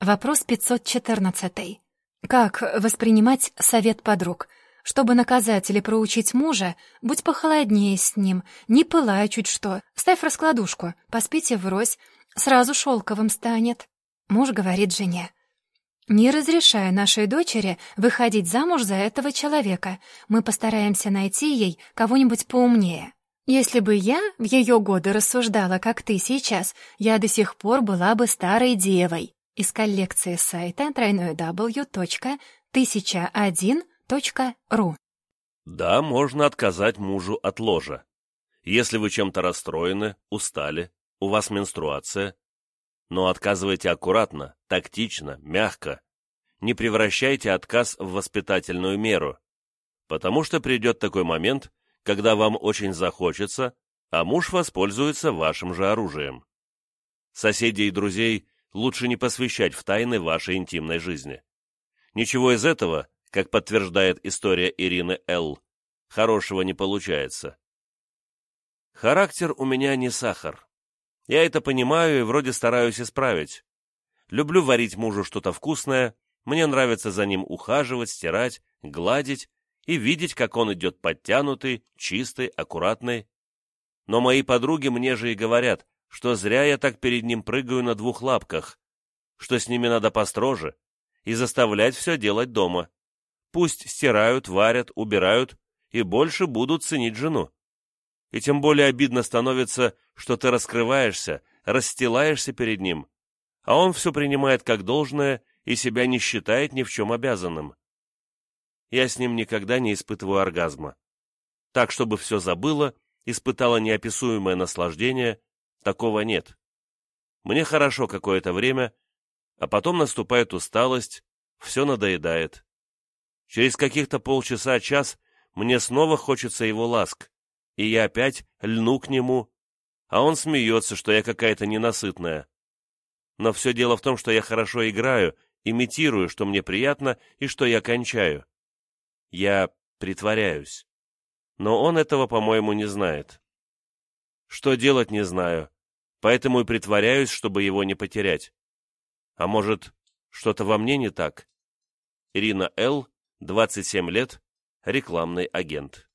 Вопрос 514. Как воспринимать совет подруг? Чтобы наказать или проучить мужа, будь похолоднее с ним, не пылай чуть что, ставь раскладушку, поспите врозь, сразу шелковым станет. Муж говорит жене. «Не разрешая нашей дочери выходить замуж за этого человека. Мы постараемся найти ей кого-нибудь поумнее. Если бы я в ее годы рассуждала, как ты сейчас, я до сих пор была бы старой девой». Из коллекции сайта www.1001.ru Да, можно отказать мужу от ложа. Если вы чем-то расстроены, устали, у вас менструация, но отказывайте аккуратно, тактично, мягко. Не превращайте отказ в воспитательную меру, потому что придет такой момент, когда вам очень захочется, а муж воспользуется вашим же оружием. Соседей и друзей лучше не посвящать в тайны вашей интимной жизни. Ничего из этого, как подтверждает история Ирины Л., хорошего не получается. Характер у меня не сахар. Я это понимаю и вроде стараюсь исправить. Люблю варить мужу что-то вкусное, мне нравится за ним ухаживать, стирать, гладить и видеть, как он идет подтянутый, чистый, аккуратный. Но мои подруги мне же и говорят, что зря я так перед ним прыгаю на двух лапках, что с ними надо построже и заставлять все делать дома. Пусть стирают, варят, убирают и больше будут ценить жену. И тем более обидно становится, что ты раскрываешься, расстилаешься перед ним, а он все принимает как должное и себя не считает ни в чем обязанным. Я с ним никогда не испытываю оргазма. Так, чтобы все забыло, испытала неописуемое наслаждение, такого нет. Мне хорошо какое-то время, а потом наступает усталость, все надоедает. Через каких-то полчаса-час мне снова хочется его ласк, и я опять льну к нему, а он смеется, что я какая-то ненасытная. Но все дело в том, что я хорошо играю, имитирую, что мне приятно и что я кончаю. Я притворяюсь. Но он этого, по-моему, не знает. Что делать, не знаю, поэтому и притворяюсь, чтобы его не потерять. А может, что-то во мне не так? Ирина Л., 27 лет, рекламный агент.